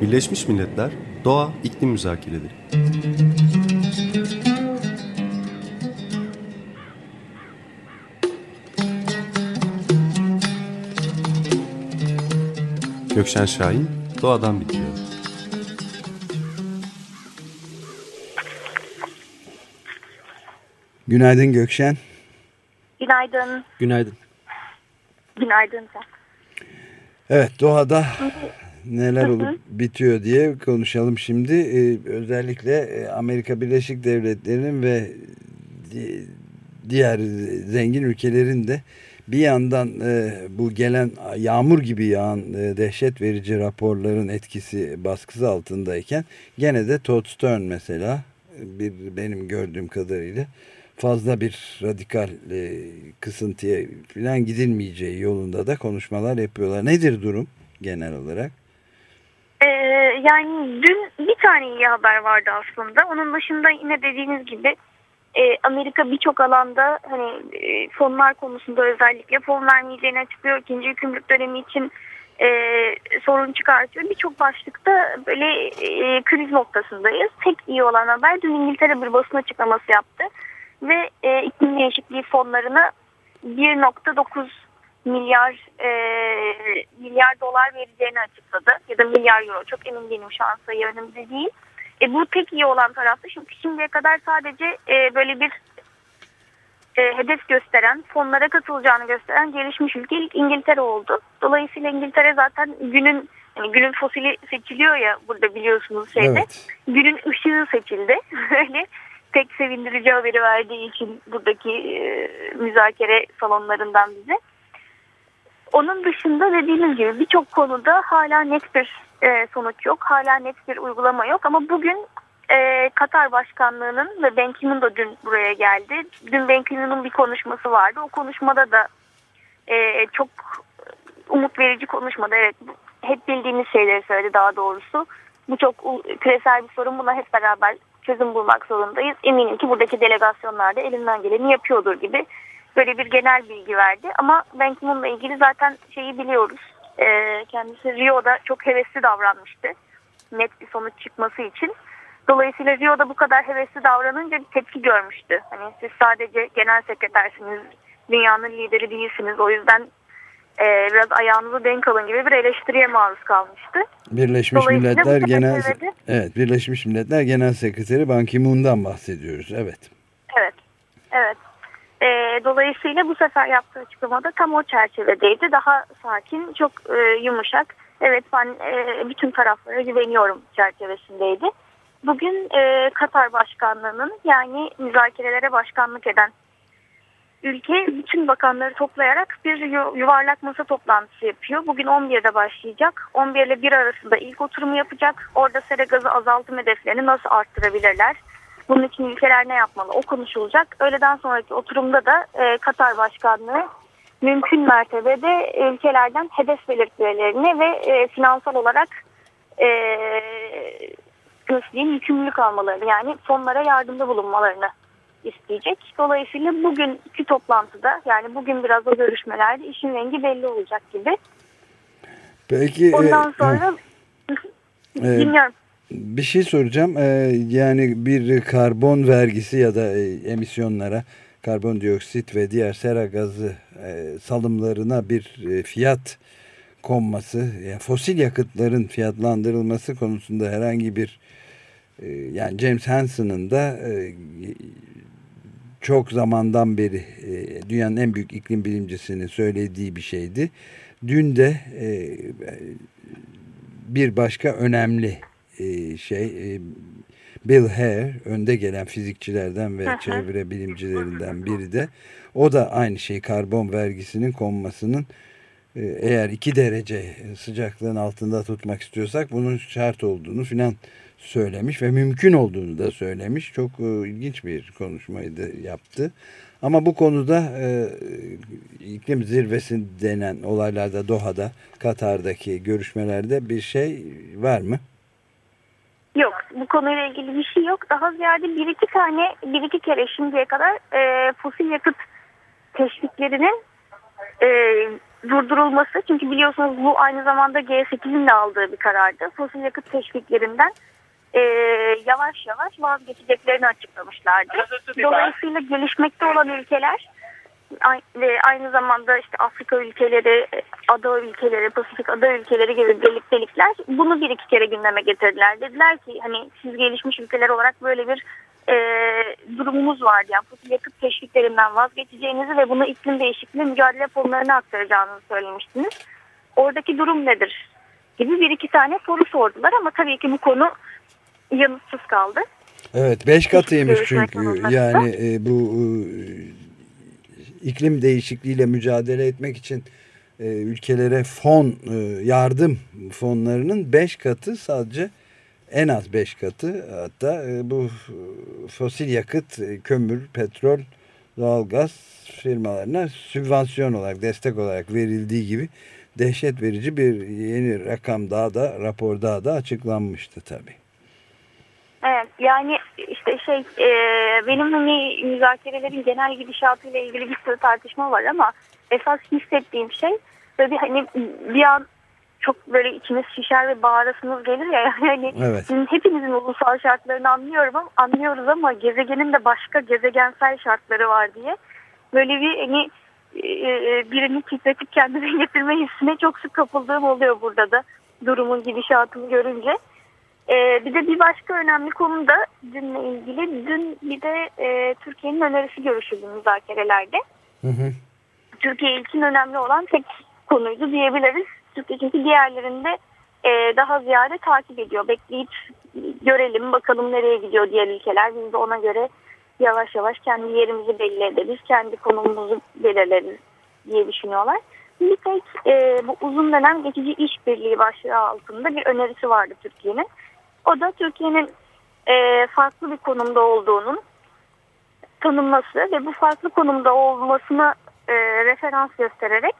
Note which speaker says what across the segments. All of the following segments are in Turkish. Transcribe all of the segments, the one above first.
Speaker 1: Birleşmiş Milletler Doğa İklim Müzakereleri Gökşen Şahin Doğadan Bitiyor
Speaker 2: Günaydın Gökşen.
Speaker 3: Günaydın.
Speaker 2: Günaydın.
Speaker 3: Günaydın.
Speaker 2: Evet doğada neler olup bitiyor diye konuşalım şimdi. Ee, özellikle e, Amerika Birleşik Devletleri'nin ve diğer zengin ülkelerin de bir yandan e, bu gelen yağmur gibi yağan e, dehşet verici raporların etkisi baskısı altındayken gene de Todd Stern mesela bir benim gördüğüm kadarıyla fazla bir radikal e, kısıntıya falan gidilmeyeceği yolunda da konuşmalar yapıyorlar. Nedir durum genel olarak?
Speaker 3: Ee, yani dün bir tane iyi haber vardı aslında. Onun dışında yine dediğiniz gibi e, Amerika birçok alanda hani e, fonlar konusunda özellikle fon vermeyeceğini açıklıyor. İkinci hükümlülük dönemi için e, sorun çıkartıyor. Birçok başlıkta böyle kriz noktasındayız. Tek iyi olan haber dün İngiltere bir basın açıklaması yaptı ve e, iklim değişikliği fonlarına 1.9 milyar e, milyar dolar vereceğini açıkladı ya da milyar euro çok emin değilim şu an sayı önümde değil. E, bu tek iyi olan tarafta çünkü şimdiye kadar sadece e, böyle bir e, hedef gösteren, fonlara katılacağını gösteren gelişmiş ülke ilk İngiltere oldu. Dolayısıyla İngiltere zaten günün yani günün fosili seçiliyor ya burada biliyorsunuz şeyde. Evet. Günün ışığı seçildi. Böyle tek sevindirici haberi verdiği için buradaki e, müzakere salonlarından bize. Onun dışında dediğimiz gibi birçok konuda hala net bir e, sonuç yok. Hala net bir uygulama yok ama bugün e, Katar Başkanlığı'nın ve Ben Ki-moon dün buraya geldi. Dün Ben Ki-moon'un bir konuşması vardı. O konuşmada da e, çok umut verici konuşmadı. Evet hep bildiğimiz şeyleri söyledi daha doğrusu. Bu çok küresel bir sorun. Buna hep beraber çözüm bulmak zorundayız. Eminim ki buradaki delegasyonlar da elinden geleni yapıyordur gibi böyle bir genel bilgi verdi. Ama Ben Ki-moon'la ilgili zaten şeyi biliyoruz. E, kendisi Rio'da çok hevesli davranmıştı. Net bir sonuç çıkması için. Dolayısıyla Rio'da bu kadar hevesli davranınca bir tepki görmüştü. Hani siz sadece genel sekretersiniz, dünyanın lideri değilsiniz. O yüzden e, biraz ayağınızı denk alın gibi bir eleştiriye maruz kalmıştı.
Speaker 2: Birleşmiş Milletler Genel Evet, Birleşmiş Milletler Genel Sekreteri Ban Ki-moon'dan bahsediyoruz. Evet.
Speaker 3: Evet. Evet. E, dolayısıyla bu sefer yaptığı açıklamada tam o çerçevedeydi. Daha sakin, çok e, yumuşak. Evet ben e, bütün taraflara güveniyorum çerçevesindeydi. Bugün e, Katar Başkanlığı'nın yani müzakerelere başkanlık eden ülke bütün bakanları toplayarak bir yuvarlak masa toplantısı yapıyor. Bugün 11'de başlayacak. 11 ile 1 arasında ilk oturumu yapacak. Orada sera gazı azaltım hedeflerini nasıl arttırabilirler? Bunun için ülkeler ne yapmalı? O konuşulacak. Öğleden sonraki oturumda da e, Katar Başkanlığı mümkün mertebede ülkelerden hedef belirtmelerini ve e, finansal olarak e, nasıl diyeyim, yükümlülük almalarını yani fonlara yardımda bulunmalarını isteyecek. Dolayısıyla bugünkü toplantıda yani bugün biraz o görüşmelerde işin rengi belli olacak gibi.
Speaker 2: Peki.
Speaker 3: Ondan sonra
Speaker 2: e, dinliyorum. Bir şey soracağım. Ee, yani bir karbon vergisi ya da e, emisyonlara karbondioksit ve diğer sera gazı e, salımlarına bir e, fiyat konması, yani fosil yakıtların fiyatlandırılması konusunda herhangi bir e, yani James Hansen'ın da e, çok zamandan beri e, dünyanın en büyük iklim bilimcisinin söylediği bir şeydi. Dün de e, bir başka önemli e, şey e, Bill Hare önde gelen fizikçilerden ve çevre bilimcilerinden biri de o da aynı şey karbon vergisinin konmasının eğer iki derece sıcaklığın altında tutmak istiyorsak bunun şart olduğunu filan söylemiş ve mümkün olduğunu da söylemiş. Çok e, ilginç bir konuşmaydı yaptı. Ama bu konuda e, iklim zirvesi denen olaylarda Doha'da, Katar'daki görüşmelerde bir şey var mı?
Speaker 3: Yok. Bu konuyla ilgili bir şey yok. Daha ziyade bir iki tane, bir iki kere şimdiye kadar e, fosil yakıt teşviklerinin e, durdurulması. Çünkü biliyorsunuz bu aynı zamanda G8'in de aldığı bir karardı. Fosil yakıt teşviklerinden e, yavaş yavaş vazgeçeceklerini açıklamışlardı. Dolayısıyla gelişmekte olan ülkeler ve aynı zamanda işte Afrika ülkeleri, ada ülkeleri, Pasifik ada ülkeleri gibi birliktelikler bunu bir iki kere gündeme getirdiler. Dediler ki hani siz gelişmiş ülkeler olarak böyle bir e, durumumuz var. Yani fosil yakıt teşviklerinden vazgeçeceğinizi ve bunu iklim değişikliği mücadele fonlarına aktaracağınızı söylemiştiniz. Oradaki durum nedir? Gibi bir iki tane soru sordular ama tabii ki bu konu yanıtsız kaldı.
Speaker 2: Evet beş katıymış çünkü yani e, bu e, iklim değişikliğiyle mücadele etmek için e, ülkelere fon e, yardım fonlarının beş katı sadece en az beş katı hatta e, bu fosil yakıt, e, kömür, petrol, doğalgaz firmalarına sübvansiyon olarak, destek olarak verildiği gibi dehşet verici bir yeni rakam daha da rapor daha da açıklanmıştı tabii.
Speaker 3: Evet yani işte şey e, benim hani müzakerelerin genel gidişatıyla ilgili bir sürü tartışma var ama esas hissettiğim şey böyle hani bir an çok böyle içiniz şişer ve bağırasınız gelir ya yani evet. hepinizin ulusal şartlarını anlıyorum ama anlıyoruz ama gezegenin de başka gezegensel şartları var diye böyle bir hani e, e, birini titretip kendine getirme hissine çok sık kapıldığım oluyor burada da durumun gidişatını görünce. Ee, bir de bir başka önemli konu da dünle ilgili. Dün bir de e, Türkiye'nin önerisi görüşüldü müzakerelerde. Hı hı. Türkiye için önemli olan tek konuydu diyebiliriz. Türkiye çünkü diğerlerinde e, daha ziyade takip ediyor. Bekleyip görelim bakalım nereye gidiyor diğer ülkeler. Biz de ona göre yavaş yavaş kendi yerimizi belli ederiz. Kendi konumumuzu belirleriz diye düşünüyorlar. Bir tek e, bu uzun dönem geçici işbirliği başlığı altında bir önerisi vardı Türkiye'nin. O da Türkiye'nin e, farklı bir konumda olduğunun tanınması ve bu farklı konumda olmasına e, referans göstererek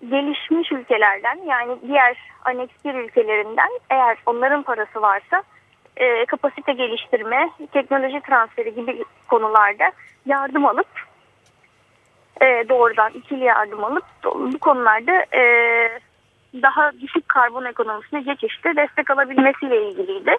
Speaker 3: gelişmiş ülkelerden yani diğer aneks 1 ülkelerinden eğer onların parası varsa e, kapasite geliştirme, teknoloji transferi gibi konularda yardım alıp e, doğrudan ikili yardım alıp bu konularda e, daha düşük karbon ekonomisine geçişte destek alabilmesiyle ilgiliydi.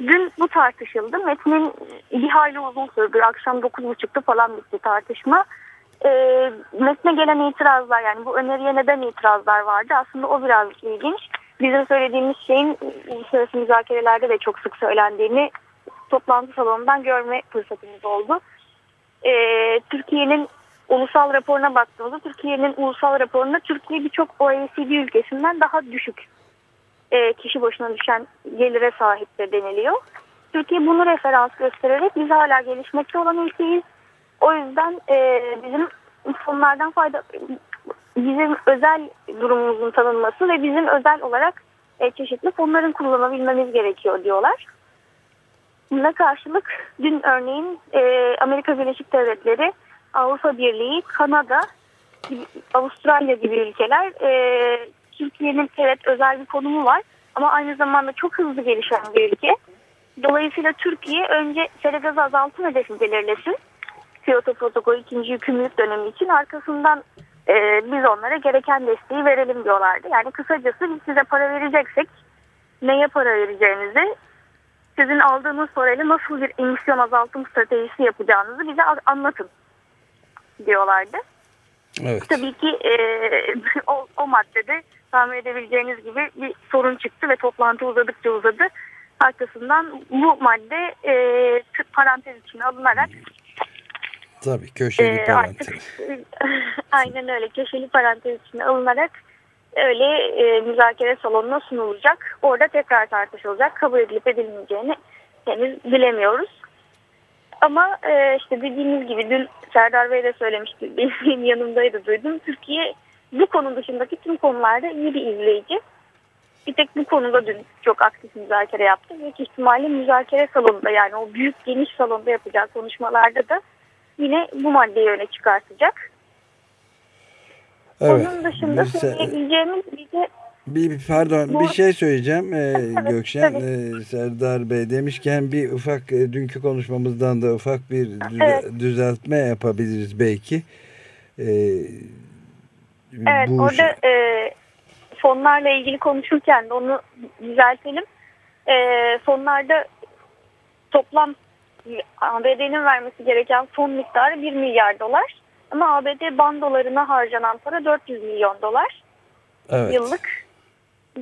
Speaker 3: Dün bu tartışıldı. Metnin bir hayli uzun sürdü. Akşam 9.30'da falan bitti tartışma. E, metne gelen itirazlar yani bu öneriye neden itirazlar vardı? Aslında o biraz ilginç. Bizim söylediğimiz şeyin uluslararası müzakerelerde de çok sık söylendiğini toplantı salonundan görme fırsatımız oldu. E, Türkiye'nin ulusal raporuna baktığımızda Türkiye'nin ulusal raporunda Türkiye birçok OECD ülkesinden daha düşük e, kişi başına düşen gelire sahiptir deniliyor. Türkiye bunu referans göstererek biz hala gelişmekte olan ülkeyiz. O yüzden e, bizim fonlardan fayda bizim özel durumumuzun tanınması ve bizim özel olarak e, çeşitli fonların kullanabilmemiz gerekiyor diyorlar. Buna karşılık dün örneğin e, Amerika Birleşik Devletleri Avrupa Birliği, Kanada, Avustralya gibi ülkeler e, Türkiye'nin evet özel bir konumu var ama aynı zamanda çok hızlı gelişen bir ülke. Dolayısıyla Türkiye önce sera gazı azaltım hedefi belirlesin. Kyoto Protokol ikinci yükümlülük dönemi için arkasından e, biz onlara gereken desteği verelim diyorlardı. Yani kısacası biz size para vereceksek neye para vereceğinizi sizin aldığınız parayla nasıl bir emisyon azaltım stratejisi yapacağınızı bize anlatın diyorlardı. Evet. Tabii ki e, o, o maddede tahmin edebileceğiniz gibi bir sorun çıktı ve toplantı uzadıkça uzadı. Arkasından bu madde e, parantez içine alınarak
Speaker 2: Tabii köşeli e, parantez. Artık,
Speaker 3: aynen öyle köşeli parantez içine alınarak öyle e, müzakere salonuna sunulacak. Orada tekrar tartışılacak. Kabul edilip edilmeyeceğini henüz bilemiyoruz. Ama e, işte dediğimiz gibi dün Serdar Bey de söylemişti. Benim yanımdaydı duydum. Türkiye bu konu dışındaki tüm konularda iyi bir izleyici. Bir tek bu konuda dün çok aktif müzakere yaptı. Büyük ihtimalle müzakere salonunda yani o büyük geniş salonda yapacağı konuşmalarda da yine bu maddeyi öne çıkartacak. Evet. Onun dışında söyleyebileceğimiz bir de
Speaker 2: bir pardon Bu, bir şey söyleyeceğim ee, tabii, Gökşen tabii. E, Serdar Bey demişken bir ufak e, dünkü konuşmamızdan da ufak bir düze, evet. düzeltme yapabiliriz belki. E,
Speaker 3: evet bu orada şey... e, fonlarla ilgili konuşurken de onu düzeltelim. E, fonlarda toplam ABD'nin vermesi gereken fon miktarı 1 milyar dolar. Ama ABD bandolarına harcanan para 400 milyon dolar evet. yıllık.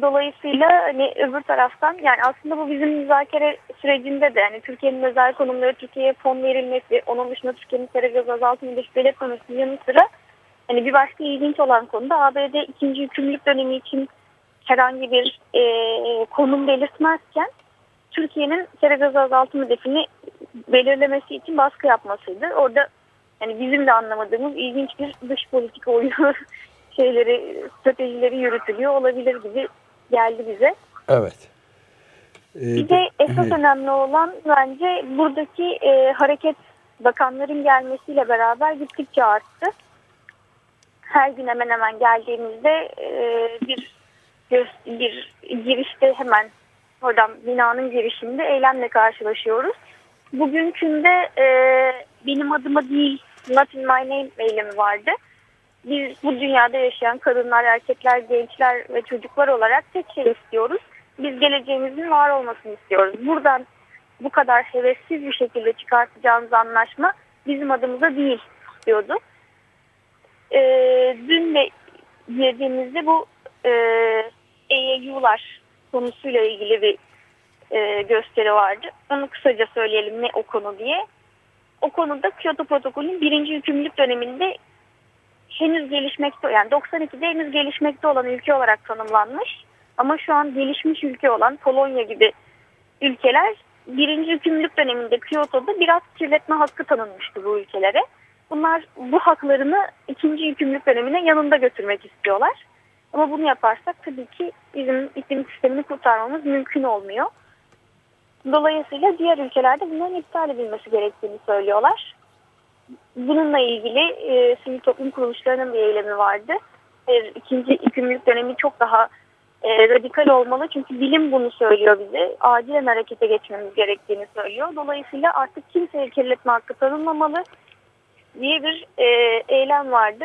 Speaker 3: Dolayısıyla hani öbür taraftan yani aslında bu bizim müzakere sürecinde de yani Türkiye'nin özel konumları Türkiye'ye fon verilmesi, onun dışında Türkiye'nin sera gaz azaltımı dış belirtmemesinin yanı sıra hani bir başka ilginç olan konuda ABD ikinci hükümlülük dönemi için herhangi bir e, konum belirtmezken Türkiye'nin sera gaz azaltım hedefini belirlemesi için baskı yapmasıydı. Orada yani bizim de anlamadığımız ilginç bir dış politika oyunu şeyleri, stratejileri yürütülüyor olabilir gibi geldi bize.
Speaker 2: Evet.
Speaker 3: Ee, bir de esas önemli olan bence buradaki e, hareket bakanların gelmesiyle beraber gittikçe arttı. Her gün hemen hemen geldiğimizde e, bir bir girişte hemen oradan binanın girişinde eylemle karşılaşıyoruz. Bugünkünde e, benim adıma değil Not in my name eylemi vardı. Biz bu dünyada yaşayan kadınlar, erkekler, gençler ve çocuklar olarak tek şey istiyoruz. Biz geleceğimizin var olmasını istiyoruz. Buradan bu kadar hevessiz bir şekilde çıkartacağımız anlaşma bizim adımıza değil diyordu. E, dün de girdiğimizde bu e, EYU'lar konusuyla ilgili bir e, gösteri vardı. Onu kısaca söyleyelim ne o konu diye. O konuda Kyoto Protokolü'nün birinci yükümlülük döneminde henüz gelişmekte yani 92'de henüz gelişmekte olan ülke olarak tanımlanmış. Ama şu an gelişmiş ülke olan Polonya gibi ülkeler birinci yükümlülük döneminde Kyoto'da biraz kirletme hakkı tanınmıştı bu ülkelere. Bunlar bu haklarını ikinci yükümlülük dönemine yanında götürmek istiyorlar. Ama bunu yaparsak tabii ki bizim iklim sistemini kurtarmamız mümkün olmuyor. Dolayısıyla diğer ülkelerde bunların iptal edilmesi gerektiğini söylüyorlar. Bununla ilgili e, sivil toplum kuruluşlarının bir eylemi vardı. E, ikinci yükümlülük dönemi çok daha e, radikal olmalı çünkü bilim bunu söylüyor bize. Acilen harekete geçmemiz gerektiğini söylüyor. Dolayısıyla artık kimseye kirletme hakkı tanınmamalı diye bir e, eylem vardı.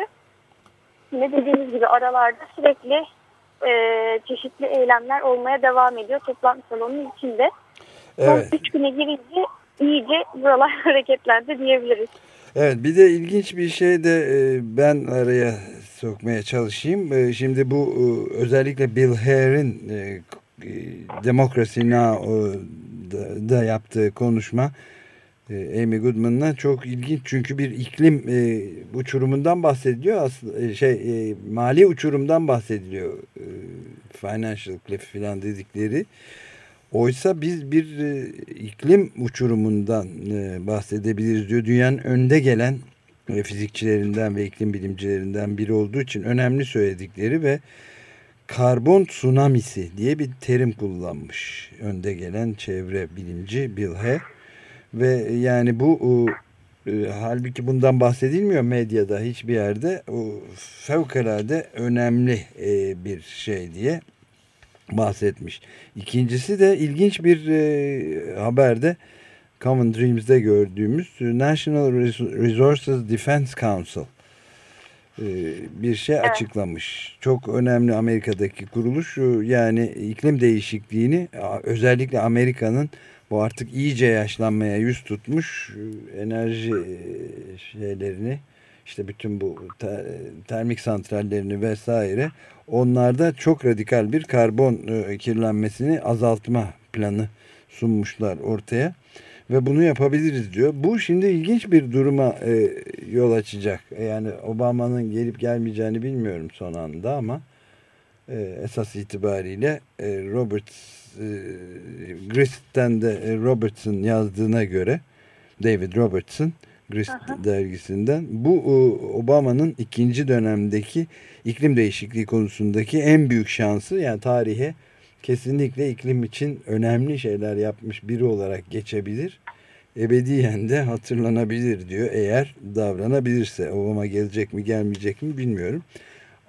Speaker 3: Yine dediğimiz gibi aralarda sürekli e, çeşitli eylemler olmaya devam ediyor toplantı salonunun içinde. Evet. Son üç güne girince iyice buralar hareketlendi diyebiliriz.
Speaker 2: Evet bir de ilginç bir şey de e, ben araya sokmaya çalışayım. E, şimdi bu e, özellikle Bill Hare'in Democracy Now'da yaptığı konuşma Amy Goodman'la çok ilginç çünkü bir iklim uçurumundan bahsediliyor aslında şey mali uçurumdan bahsediliyor financial cliff filan dedikleri Oysa biz bir e, iklim uçurumundan e, bahsedebiliriz diyor. Dünyanın önde gelen e, fizikçilerinden ve iklim bilimcilerinden biri olduğu için önemli söyledikleri ve karbon tsunamisi diye bir terim kullanmış. Önde gelen çevre bilimci Bill He. Ve yani bu e, halbuki bundan bahsedilmiyor medyada hiçbir yerde. O fevkalade önemli e, bir şey diye bahsetmiş. İkincisi de ilginç bir e, haberde Common Dreams'de gördüğümüz National Resources Defense Council e, bir şey evet. açıklamış. Çok önemli Amerika'daki kuruluş yani iklim değişikliğini özellikle Amerika'nın bu artık iyice yaşlanmaya yüz tutmuş e, enerji e, şeylerini işte bütün bu termik santrallerini vesaire onlarda çok radikal bir karbon e, kirlenmesini azaltma planı sunmuşlar ortaya ve bunu yapabiliriz diyor. Bu şimdi ilginç bir duruma e, yol açacak. E, yani Obama'nın gelip gelmeyeceğini bilmiyorum son anda ama e, esas itibariyle e, Robert e, de Robertson yazdığına göre David Robertson Grist Aha. dergisinden. Bu e, Obama'nın ikinci dönemdeki iklim değişikliği konusundaki en büyük şansı yani tarihe kesinlikle iklim için önemli şeyler yapmış biri olarak geçebilir. Ebediyen de hatırlanabilir diyor eğer davranabilirse. Obama gelecek mi gelmeyecek mi bilmiyorum.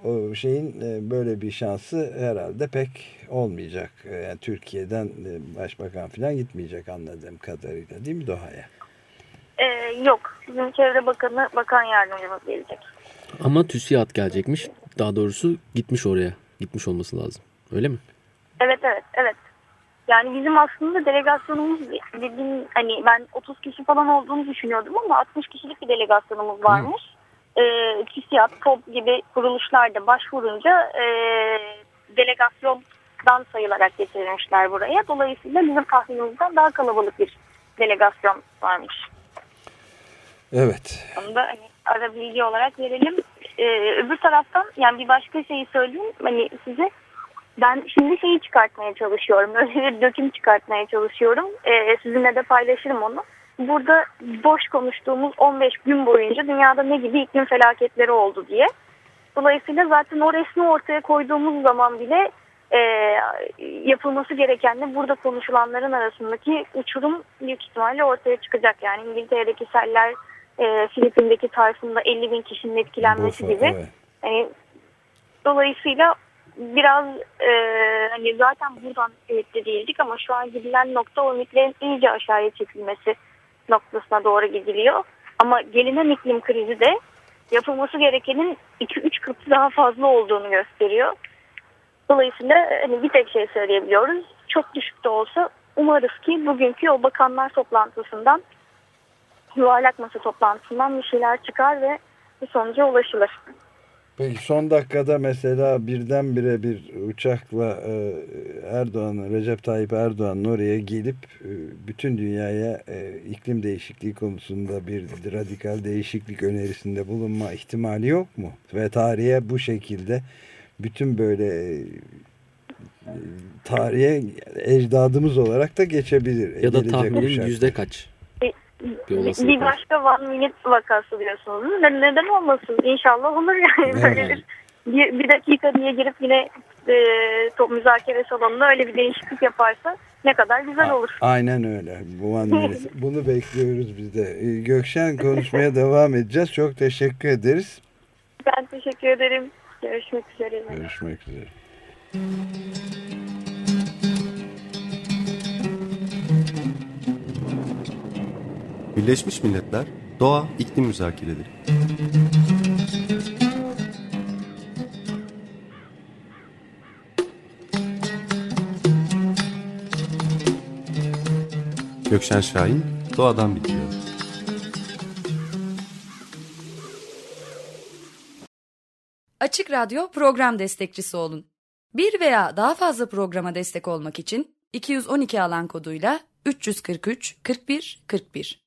Speaker 2: O şeyin e, böyle bir şansı herhalde pek olmayacak. E, yani Türkiye'den başbakan falan gitmeyecek anladığım kadarıyla değil mi Doha'ya?
Speaker 3: E, yok. Bizim Çevre Bakanı, Bakan Yardımcımız gelecek.
Speaker 4: Ama TÜSİAD gelecekmiş. Daha doğrusu gitmiş oraya. Gitmiş olması lazım. Öyle mi?
Speaker 3: Evet evet evet. Yani bizim aslında delegasyonumuz dediğim hani ben 30 kişi falan olduğunu düşünüyordum ama 60 kişilik bir delegasyonumuz varmış. Hı. Ee, TÜSİAD, TOP gibi kuruluşlar da başvurunca e, delegasyondan sayılarak getirilmişler buraya. Dolayısıyla bizim tahminimizden daha kalabalık bir delegasyon varmış.
Speaker 2: Evet.
Speaker 3: Onu da hani ara bilgi olarak verelim. Ee, öbür taraftan yani bir başka şeyi söyleyeyim. Hani size ben şimdi şeyi çıkartmaya çalışıyorum. Öyle bir döküm çıkartmaya çalışıyorum. Ee, sizinle de paylaşırım onu. Burada boş konuştuğumuz 15 gün boyunca dünyada ne gibi iklim felaketleri oldu diye. Dolayısıyla zaten o resmi ortaya koyduğumuz zaman bile e, yapılması gerekenle burada konuşulanların arasındaki uçurum büyük ihtimalle ortaya çıkacak. Yani İngiltere'deki seller, e, Filipin'deki tayfunda 50 bin kişinin etkilenmesi Bofa, gibi. Evet. Yani, dolayısıyla biraz e, hani zaten buradan ümitli değildik ama şu an gidilen nokta o ümitlerin iyice aşağıya çekilmesi noktasına doğru gidiliyor. Ama gelinen iklim krizi de yapılması gerekenin 2-3 katı daha fazla olduğunu gösteriyor. Dolayısıyla hani bir tek şey söyleyebiliyoruz. Çok düşük de olsa umarız ki bugünkü o bakanlar toplantısından yuvarlak masa toplantısından bir şeyler çıkar ve bir sonuca ulaşılır.
Speaker 2: Peki son dakikada mesela birdenbire bir uçakla e, Erdoğan'ın, Recep Tayyip Erdoğan'ın oraya gelip e, bütün dünyaya e, iklim değişikliği konusunda bir radikal değişiklik önerisinde bulunma ihtimali yok mu? Ve tarihe bu şekilde bütün böyle tarihe ecdadımız olarak da geçebilir.
Speaker 4: Ya da tahminin yüzde kaç?
Speaker 3: Bir, bir başka Van Minute vakası diyorsunuz. Ne, neden olmasın? İnşallah olur yani. Böyle bir, bir dakika diye girip yine e, top müzakere salonunda öyle bir değişiklik yaparsa ne kadar güzel olur.
Speaker 2: Aynen öyle. Bu Minute. Bunu bekliyoruz biz de. E, Gökşen konuşmaya devam edeceğiz. Çok teşekkür ederiz.
Speaker 3: Ben teşekkür ederim. Görüşmek üzere.
Speaker 2: Görüşmek üzere.
Speaker 1: Birleşmiş Milletler Doğa İklim Müzakereleri Gökşen Şahin Doğadan Bitiyor.
Speaker 5: Açık Radyo program destekçisi olun. Bir veya daha fazla programa destek olmak için 212 alan koduyla 343 41 41